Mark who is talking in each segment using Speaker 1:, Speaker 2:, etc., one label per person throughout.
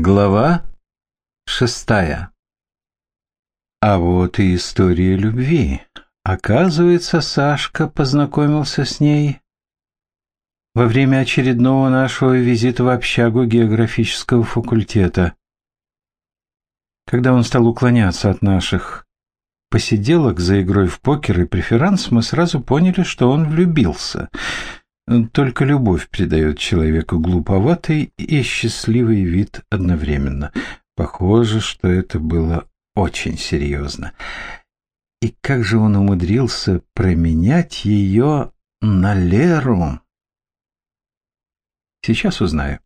Speaker 1: Глава шестая А вот и история любви. Оказывается, Сашка познакомился с ней во время очередного нашего визита в общагу географического факультета. Когда он стал уклоняться от наших посиделок за игрой в покер и преферанс, мы сразу поняли, что он влюбился — только любовь придает человеку глуповатый и счастливый вид одновременно. Похоже, что это было очень серьезно. И как же он умудрился променять ее на Леру? Сейчас узнаю.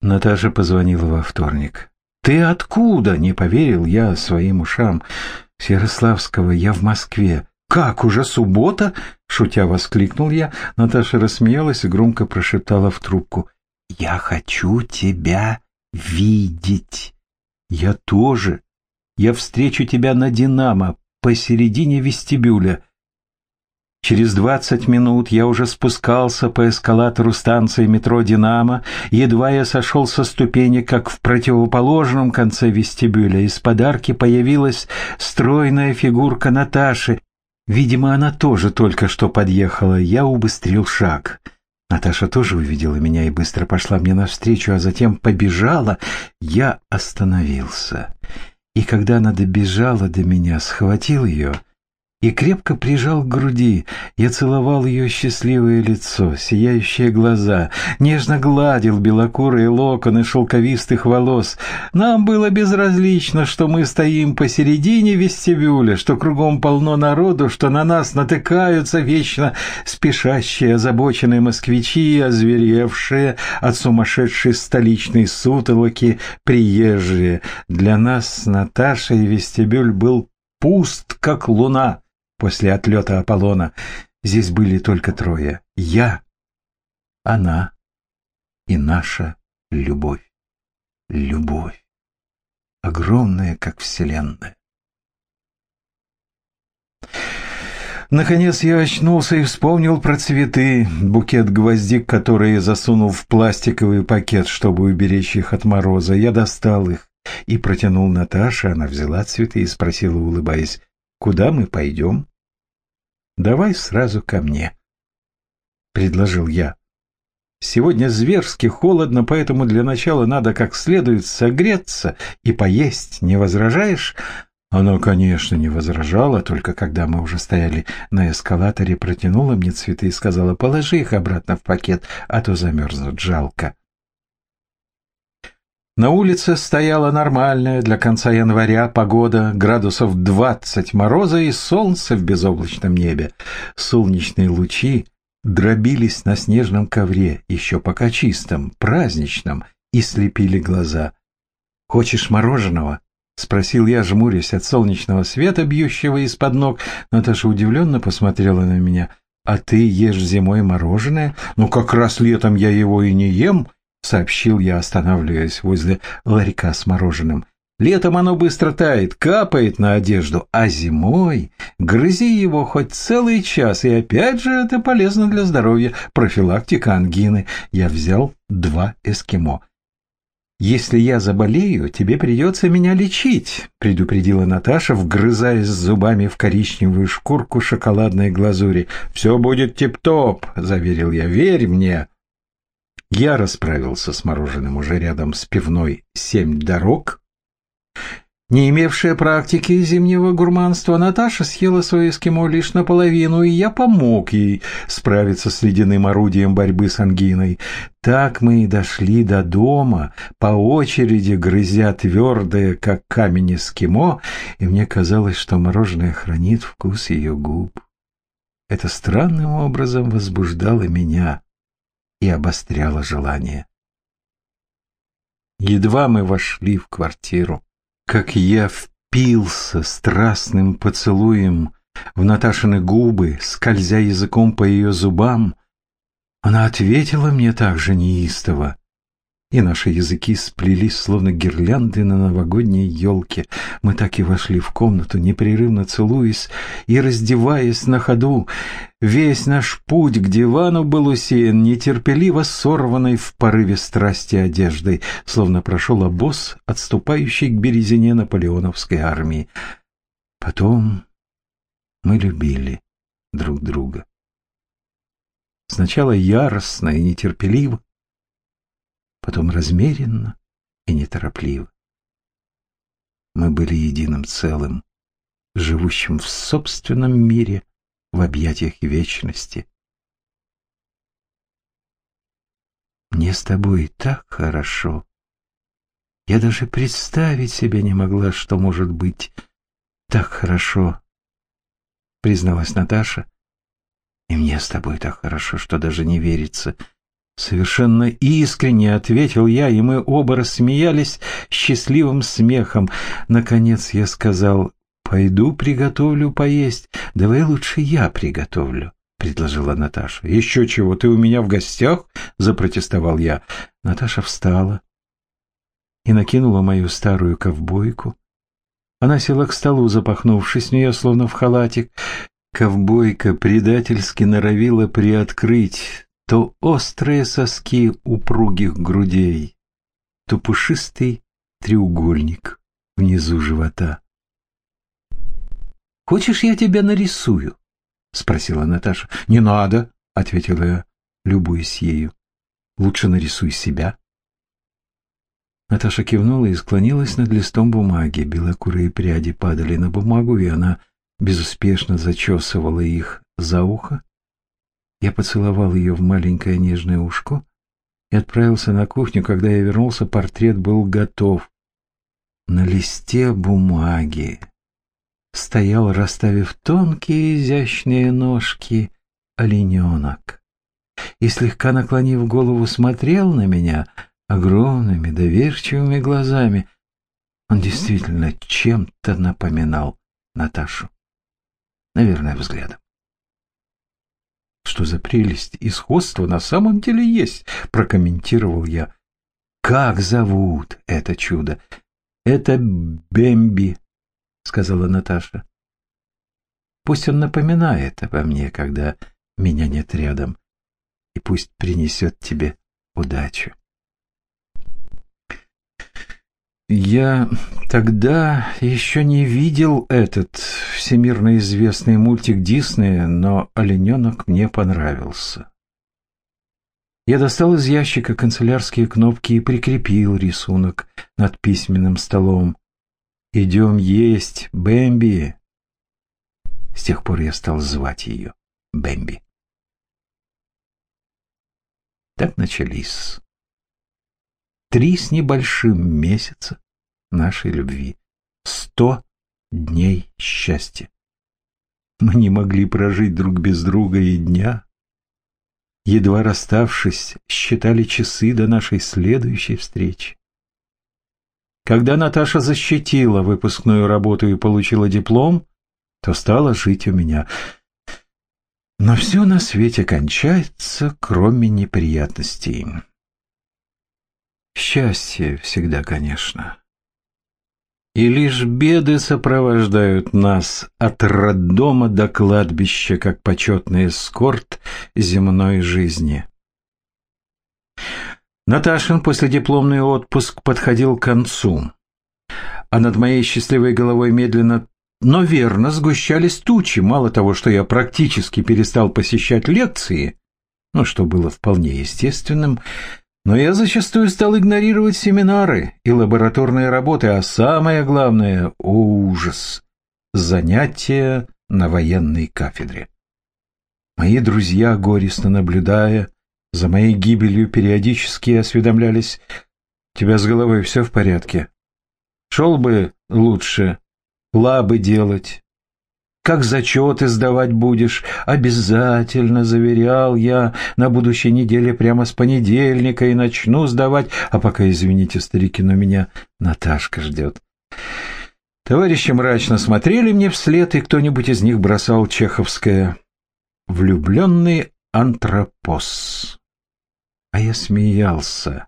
Speaker 1: Наташа позвонила во вторник. «Ты откуда?» — не поверил я своим ушам. «С Ярославского, я в Москве. «Как, уже суббота?» — шутя воскликнул я. Наташа рассмеялась и громко прошептала в трубку. «Я хочу тебя видеть». «Я тоже. Я встречу тебя на «Динамо» посередине вестибюля. Через двадцать минут я уже спускался по эскалатору станции метро «Динамо». Едва я сошел со ступени, как в противоположном конце вестибюля из подарки появилась стройная фигурка Наташи. Видимо, она тоже только что подъехала. Я убыстрил шаг. Наташа тоже увидела меня и быстро пошла мне навстречу, а затем побежала. Я остановился. И когда она добежала до меня, схватил ее и крепко прижал к груди. Я целовал ее счастливое лицо, сияющие глаза, нежно гладил белокурые локоны шелковистых волос. Нам было безразлично, что мы стоим посередине вестибюля, что кругом полно народу, что на нас натыкаются вечно спешащие озабоченные москвичи, озверевшие от сумасшедшей столичной сутолоки приезжие. Для нас с Наташей вестибюль был пуст, как луна после отлета Аполлона. Здесь были только трое. Я, она и наша любовь. Любовь. Огромная, как вселенная. Наконец я очнулся и вспомнил про цветы, букет гвоздик, которые засунул в пластиковый пакет, чтобы уберечь их от мороза. Я достал их и протянул Наташе. Она взяла цветы и спросила, улыбаясь, «Куда мы пойдем?» «Давай сразу ко мне», — предложил я. «Сегодня зверски холодно, поэтому для начала надо как следует согреться и поесть. Не возражаешь?» Она, конечно, не возражала, только когда мы уже стояли на эскалаторе, протянула мне цветы и сказала, положи их обратно в пакет, а то замерзнут, жалко. На улице стояла нормальная для конца января погода, градусов 20 мороза и солнце в безоблачном небе. Солнечные лучи дробились на снежном ковре, еще пока чистом, праздничном, и слепили глаза. «Хочешь мороженого?» — спросил я, жмурясь от солнечного света, бьющего из-под ног. Наташа удивленно посмотрела на меня. «А ты ешь зимой мороженое? Ну, как раз летом я его и не ем», сообщил я, останавливаясь возле ларька с мороженым. Летом оно быстро тает, капает на одежду, а зимой грызи его хоть целый час, и опять же это полезно для здоровья, профилактика ангины. Я взял два эскимо. «Если я заболею, тебе придется меня лечить», — предупредила Наташа, вгрызаясь зубами в коричневую шкурку шоколадной глазури. «Все будет тип-топ», — заверил я, — «верь мне». Я расправился с мороженым уже рядом с пивной «Семь дорог». Не имевшая практики зимнего гурманства, Наташа съела свое эскимо лишь наполовину, и я помог ей справиться с ледяным орудием борьбы с ангиной. Так мы и дошли до дома, по очереди грызя твердое, как камень эскимо, и мне казалось, что мороженое хранит вкус ее губ. Это странным образом возбуждало меня и обостряло желание. Едва мы вошли в квартиру, как я впился страстным поцелуем в Наташины губы, скользя языком по ее зубам, она ответила мне так же неистово. И наши языки сплелись, словно гирлянды на новогодней елке. Мы так и вошли в комнату, непрерывно целуясь и раздеваясь на ходу. Весь наш путь к дивану был усеян нетерпеливо сорванной в порыве страсти одеждой, словно прошел обоз, отступающий к березине наполеоновской армии. Потом мы любили друг друга. Сначала яростно и нетерпеливо, потом размеренно и неторопливо. Мы были единым целым, живущим в собственном мире в объятиях вечности. Мне с тобой так хорошо. Я даже представить себе не могла, что может быть так хорошо, призналась Наташа. И мне с тобой так хорошо, что даже не верится — Совершенно искренне ответил я, и мы оба рассмеялись счастливым смехом. Наконец я сказал, пойду приготовлю поесть. Давай лучше я приготовлю, предложила Наташа. Еще чего, ты у меня в гостях? Запротестовал я. Наташа встала и накинула мою старую ковбойку. Она села к столу, запахнувшись в нее, словно в халатик. Ковбойка предательски норовила приоткрыть то острые соски упругих грудей, то пушистый треугольник внизу живота. «Хочешь, я тебя нарисую?» — спросила Наташа. «Не надо», — ответила я, любуясь ею. «Лучше нарисуй себя». Наташа кивнула и склонилась над листом бумаги. Белокурые пряди падали на бумагу, и она безуспешно зачесывала их за ухо я поцеловал ее в маленькое нежное ушко и отправился на кухню. Когда я вернулся, портрет был готов. На листе бумаги стоял, расставив тонкие изящные ножки, олененок. И, слегка наклонив голову, смотрел на меня огромными доверчивыми глазами. Он действительно чем-то напоминал Наташу. Наверное, взглядом. Что за прелесть и сходство на самом деле есть, прокомментировал я. Как зовут это чудо? Это Бэмби, сказала Наташа. Пусть он напоминает обо мне, когда меня нет рядом, и пусть принесет тебе удачу. Я тогда еще не видел этот всемирно известный мультик Диснея, но олененок мне понравился. Я достал из ящика канцелярские кнопки и прикрепил рисунок над письменным столом. «Идем есть, Бэмби!» С тех пор я стал звать ее Бэмби. Так начались три с небольшим месяца нашей любви. Сто дней счастья. Мы не могли прожить друг без друга и дня. Едва расставшись, считали часы до нашей следующей встречи. Когда Наташа защитила выпускную работу и получила диплом, то стала жить у меня. Но все на свете кончается, кроме неприятностей. Счастье всегда, конечно. И лишь беды сопровождают нас от роддома до кладбища, как почетный эскорт земной жизни. Наташин последипломный отпуск подходил к концу, а над моей счастливой головой медленно, но верно сгущались тучи. Мало того, что я практически перестал посещать лекции, ну, что было вполне естественным, но я зачастую стал игнорировать семинары и лабораторные работы, а самое главное — ужас — занятия на военной кафедре. Мои друзья, горестно наблюдая за моей гибелью, периодически осведомлялись, «Тебя с головой все в порядке? Шел бы лучше лабы делать, как зачеты сдавать будешь? Обязательно, заверял я, на будущей неделе прямо с понедельника и начну сдавать. А пока, извините, старики, но меня Наташка ждет. Товарищи мрачно смотрели мне вслед, и кто-нибудь из них бросал чеховское «Влюбленный антропос». А я смеялся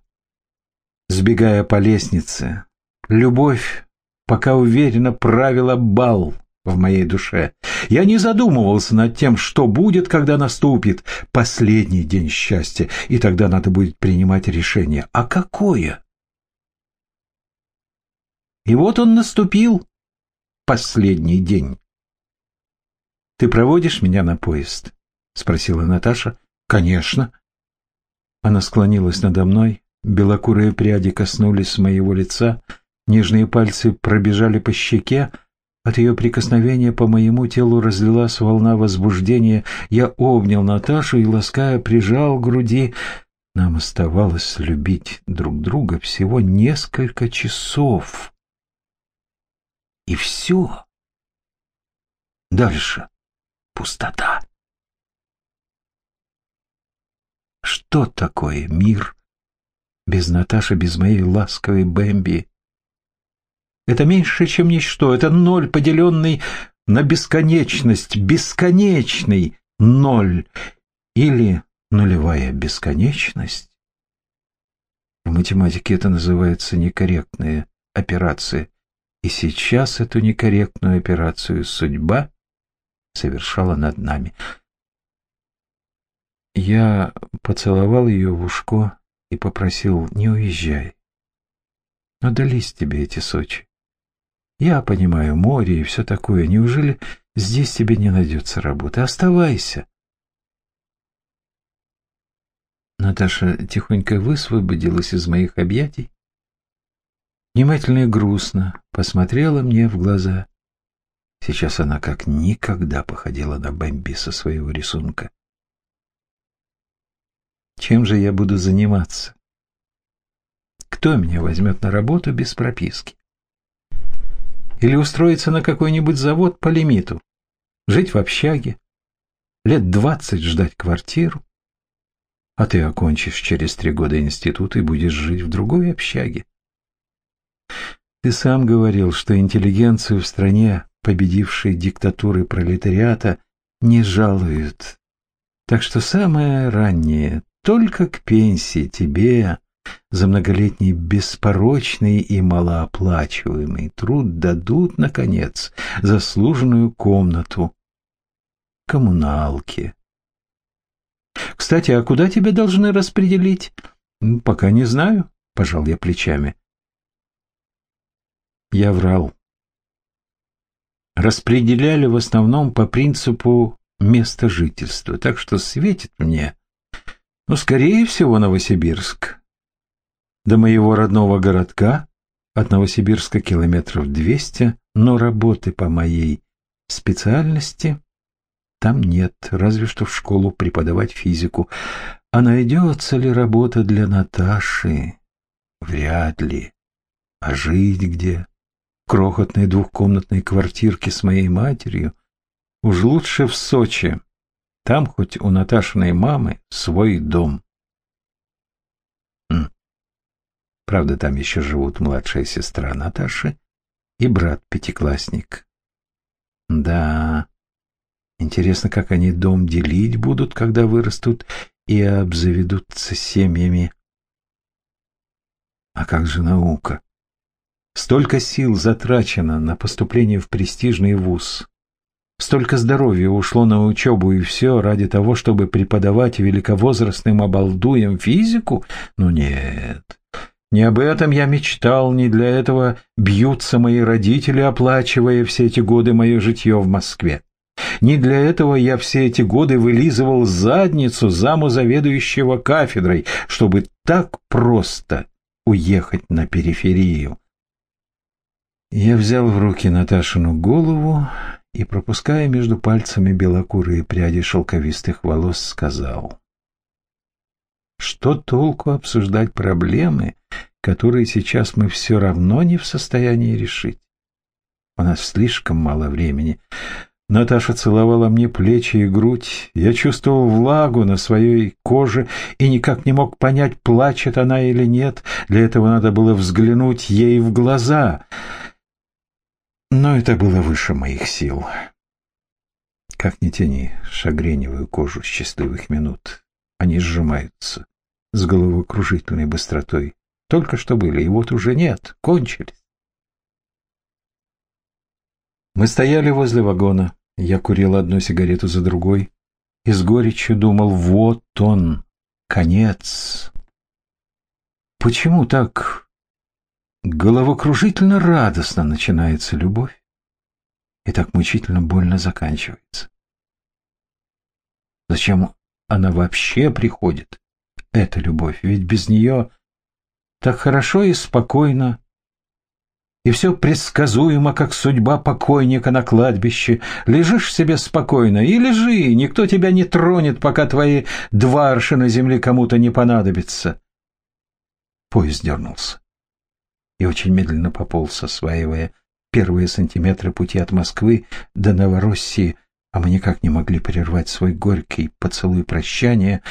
Speaker 1: сбегая по лестнице. Любовь пока уверенно правила бал в моей душе. Я не задумывался над тем, что будет, когда наступит последний день счастья, и тогда надо будет принимать решение. А какое? И вот он наступил, последний день. «Ты проводишь меня на поезд?» — спросила Наташа. «Конечно». Она склонилась надо мной, белокурые пряди коснулись моего лица, нежные пальцы пробежали по щеке, от ее прикосновения по моему телу разлилась волна возбуждения. Я обнял Наташу и, лаская, прижал к груди. Нам оставалось любить друг друга всего несколько часов. И все. Дальше пустота. Что такое мир без Наташи, без моей ласковой Бэмби? Это меньше, чем ничто. Это ноль, поделенный на бесконечность. Бесконечный ноль. Или нулевая бесконечность. В математике это называется некорректная операция. И сейчас эту некорректную операцию судьба совершала над нами. Я поцеловал ее в ушко и попросил, не уезжай. Но дались тебе эти Сочи. Я понимаю море и все такое. Неужели здесь тебе не найдется работы? Оставайся. Наташа тихонько высвободилась из моих объятий. Внимательно и грустно посмотрела мне в глаза. Сейчас она как никогда походила на Бэмби со своего рисунка. Чем же я буду заниматься? Кто меня возьмет на работу без прописки? Или устроиться на какой-нибудь завод по лимиту, жить в общаге, лет двадцать ждать квартиру, а ты окончишь через три года институт и будешь жить в другой общаге. Ты сам говорил, что интеллигенцию в стране, победившей диктатуры пролетариата, не жалуют. Так что самое раннее, только к пенсии тебе, за многолетний беспорочный и малооплачиваемый труд дадут, наконец, заслуженную комнату. Коммуналки. Кстати, а куда тебя должны распределить? Пока не знаю, пожал я плечами. Я врал. Распределяли в основном по принципу места жительства, так что светит мне, ну, скорее всего, Новосибирск. До моего родного городка от Новосибирска километров двести, но работы по моей специальности там нет, разве что в школу преподавать физику. А найдется ли работа для Наташи? Вряд ли. А жить где? В крохотной двухкомнатной квартирке с моей матерью? Уж лучше в Сочи. Там хоть у Наташиной мамы свой дом. Правда, там еще живут младшая сестра Наташи и брат-пятиклассник. Да, интересно, как они дом делить будут, когда вырастут и обзаведутся семьями. А как же наука? Столько сил затрачено на поступление в престижный вуз. Столько здоровья ушло на учебу и все ради того, чтобы преподавать великовозрастным обалдуям физику? Ну нет, не об этом я мечтал, не для этого бьются мои родители, оплачивая все эти годы мое житье в Москве. Не для этого я все эти годы вылизывал задницу заму заведующего кафедрой, чтобы так просто уехать на периферию. Я взял в руки Наташину голову и, пропуская между пальцами белокурые пряди шелковистых волос, сказал, «Что толку обсуждать проблемы, которые сейчас мы все равно не в состоянии решить. У нас слишком мало времени. Наташа целовала мне плечи и грудь. Я чувствовал влагу на своей коже и никак не мог понять, плачет она или нет. Для этого надо было взглянуть ей в глаза. Но это было выше моих сил. Как ни тяни шагреневую кожу счастливых минут. Они сжимаются с головокружительной быстротой только что были, и вот уже нет, кончились. Мы стояли возле вагона. Я курил одну сигарету за другой и с горечью думал, вот он, конец. Почему так головокружительно радостно начинается любовь и так мучительно больно заканчивается? Зачем она вообще приходит, эта любовь? Ведь без нее так хорошо и спокойно, и все предсказуемо, как судьба покойника на кладбище. Лежишь себе спокойно и лежи, никто тебя не тронет, пока твои два аршина земли кому-то не понадобятся. Поезд дернулся и очень медленно пополз, осваивая первые сантиметры пути от Москвы до Новороссии, а мы никак не могли прервать свой горький поцелуй прощания.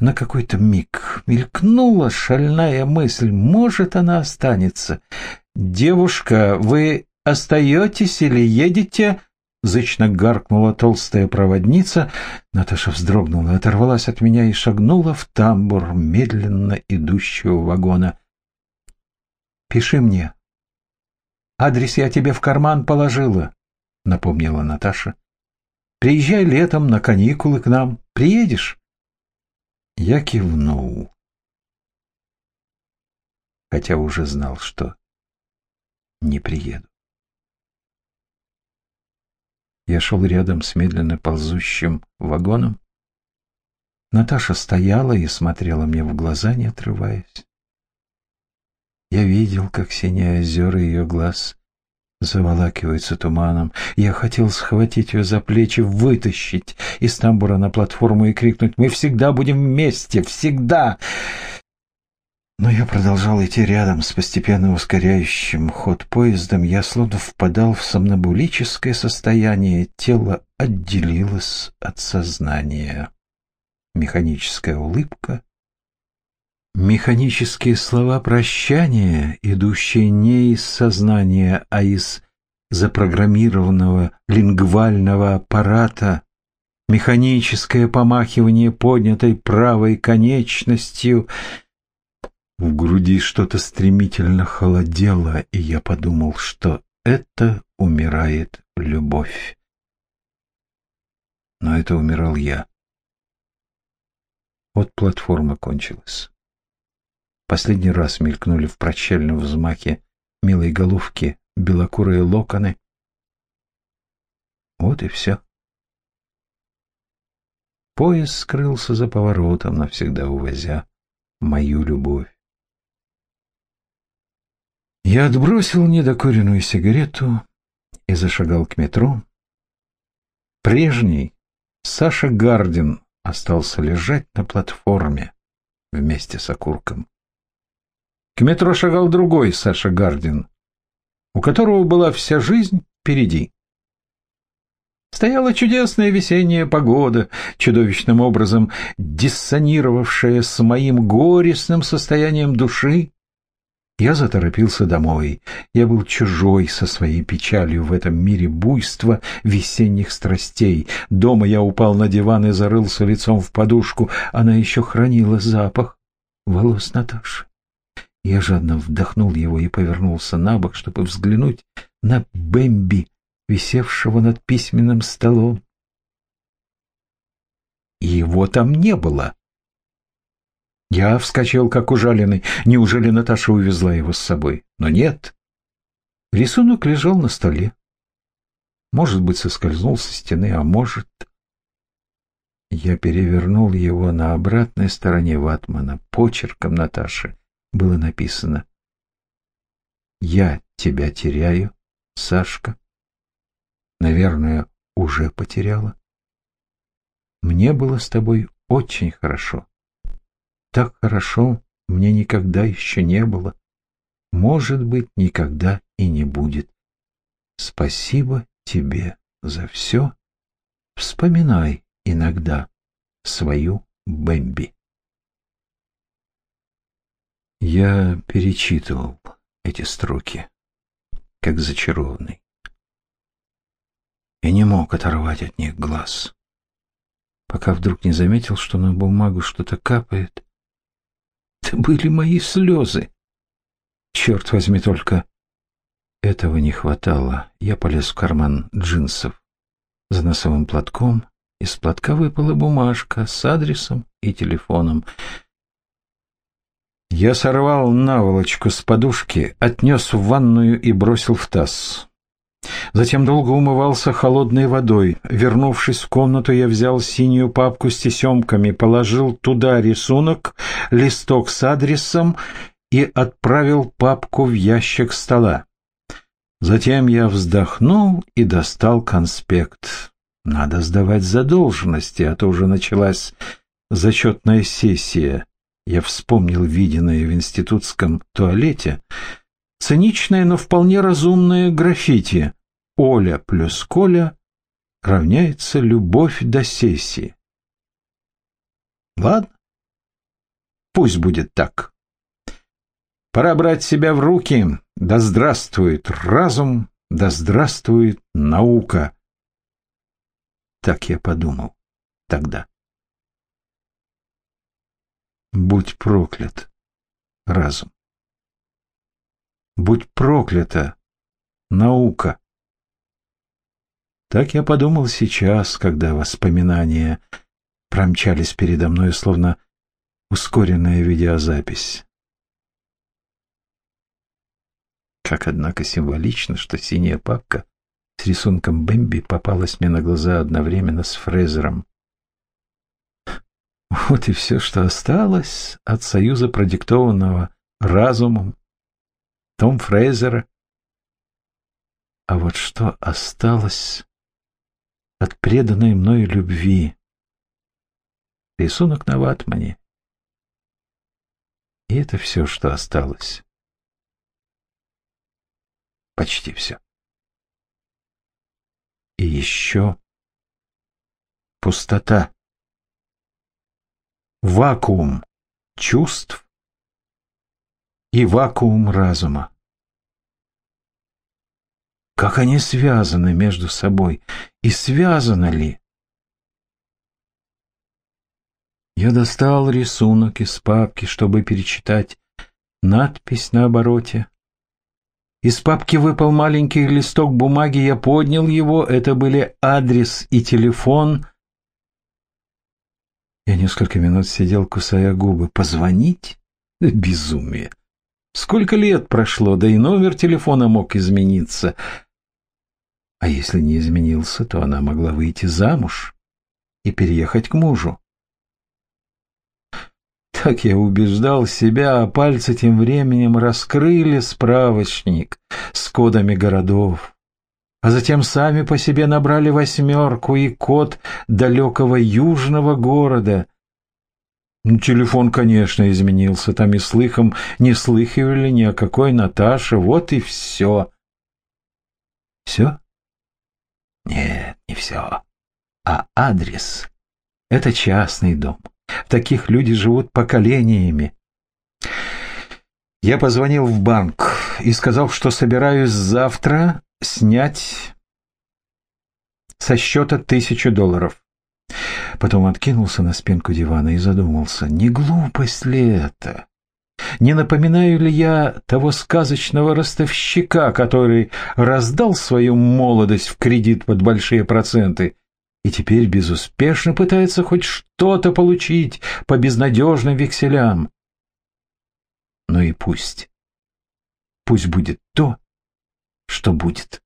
Speaker 1: На какой-то миг мелькнула шальная мысль, может, она останется. «Девушка, вы остаетесь или едете?» Зычно гаркнула толстая проводница. Наташа вздрогнула, оторвалась от меня и шагнула в тамбур медленно идущего вагона. «Пиши мне. Адрес я тебе в карман положила», — напомнила Наташа. «Приезжай летом на каникулы к нам. Приедешь?» Я кивнул, хотя уже знал, что не приеду. Я шел рядом с медленно ползущим вагоном. Наташа стояла и смотрела мне в глаза, не отрываясь. Я видел, как синие озера ее глаз заволакиваются туманом. Я хотел схватить ее за плечи, вытащить из тамбура на платформу и крикнуть «Мы всегда будем вместе! Всегда!» Но я продолжал идти рядом с постепенно ускоряющим ход поездом. Я словно впадал в сомнобулическое состояние. Тело отделилось от сознания. Механическая улыбка. Механические слова прощания, идущие не из сознания, а из запрограммированного лингвального аппарата. Механическое помахивание поднятой правой конечностью — в груди что-то стремительно холодело, и я подумал, что это умирает любовь. Но это умирал я. Вот платформа кончилась. Последний раз мелькнули в прощальном взмахе милой головки белокурые локоны. Вот и все. Поезд скрылся за поворотом, навсегда увозя мою любовь. Я отбросил недокуренную сигарету и зашагал к метро. Прежний Саша Гардин остался лежать на платформе вместе с окурком. К метро шагал другой Саша Гардин, у которого была вся жизнь впереди. Стояла чудесная весенняя погода, чудовищным образом диссонировавшая с моим горестным состоянием души. Я заторопился домой. Я был чужой со своей печалью в этом мире буйства весенних страстей. Дома я упал на диван и зарылся лицом в подушку. Она еще хранила запах волос Наташи. Я жадно вдохнул его и повернулся на бок, чтобы взглянуть на Бэмби, висевшего над письменным столом. Его там не было. Я вскочил, как ужаленный. Неужели Наташа увезла его с собой? Но нет. Рисунок лежал на столе. Может быть, соскользнул со стены, а может... Я перевернул его на обратной стороне ватмана. Почерком Наташи было написано «Я тебя теряю, Сашка». Наверное, уже потеряла. Мне было с тобой очень хорошо. Так хорошо мне никогда еще не было. Может быть, никогда и не будет. Спасибо тебе за все. Вспоминай иногда свою Бэмби. Я перечитывал эти строки, как зачарованный, и не мог оторвать от них глаз, пока вдруг не заметил, что на бумагу что-то капает, это были мои слезы. Черт возьми, только этого не хватало. Я полез в карман джинсов за носовым платком. Из платка выпала бумажка с адресом и телефоном. Я сорвал наволочку с подушки, отнес в ванную и бросил в таз. Затем долго умывался холодной водой. Вернувшись в комнату, я взял синюю папку с тесемками, положил туда рисунок, листок с адресом и отправил папку в ящик стола. Затем я вздохнул и достал конспект. Надо сдавать задолженности, а то уже началась зачетная сессия. Я вспомнил виденное в институтском туалете. Циничное, но вполне разумное граффити. Оля плюс Коля равняется любовь до сессии. Ладно, пусть будет так. Пора брать себя в руки. Да здравствует разум, да здравствует наука. Так я подумал тогда. Будь проклят, разум. Будь проклята, наука. Так я подумал сейчас, когда воспоминания промчались передо мной, словно ускоренная видеозапись. Как, однако, символично, что синяя папка с рисунком Бэмби попалась мне на глаза одновременно с Фрезером. Вот и все, что осталось от союза, продиктованного разумом Том Фрейзера. А вот что осталось от преданной мною любви? Рисунок на ватмане. И это все, что осталось. Почти все. И еще пустота. Вакуум чувств и вакуум разума. Как они связаны между собой и связаны ли? Я достал рисунок из папки, чтобы перечитать надпись на обороте. Из папки выпал маленький листок бумаги, я поднял его, это были адрес и телефон. Я несколько минут сидел, кусая губы. Позвонить? Безумие. Сколько лет прошло, да и номер телефона мог измениться. А если не изменился, то она могла выйти замуж и переехать к мужу. Так я убеждал себя, а пальцы тем временем раскрыли справочник с кодами городов, а затем сами по себе набрали восьмерку и код далекого южного города. Ну, телефон, конечно, изменился, там и слыхом не слыхивали ни о какой Наташе, вот и все. Все? Нет, не все. А адрес — это частный дом. В таких люди живут поколениями. Я позвонил в банк и сказал, что собираюсь завтра снять со счета тысячу долларов. Потом откинулся на спинку дивана и задумался, не глупость ли это? Не напоминаю ли я того сказочного ростовщика, который раздал свою молодость в кредит под большие проценты и теперь безуспешно пытается хоть что-то получить по безнадежным векселям. Ну и пусть. Пусть будет то, что будет.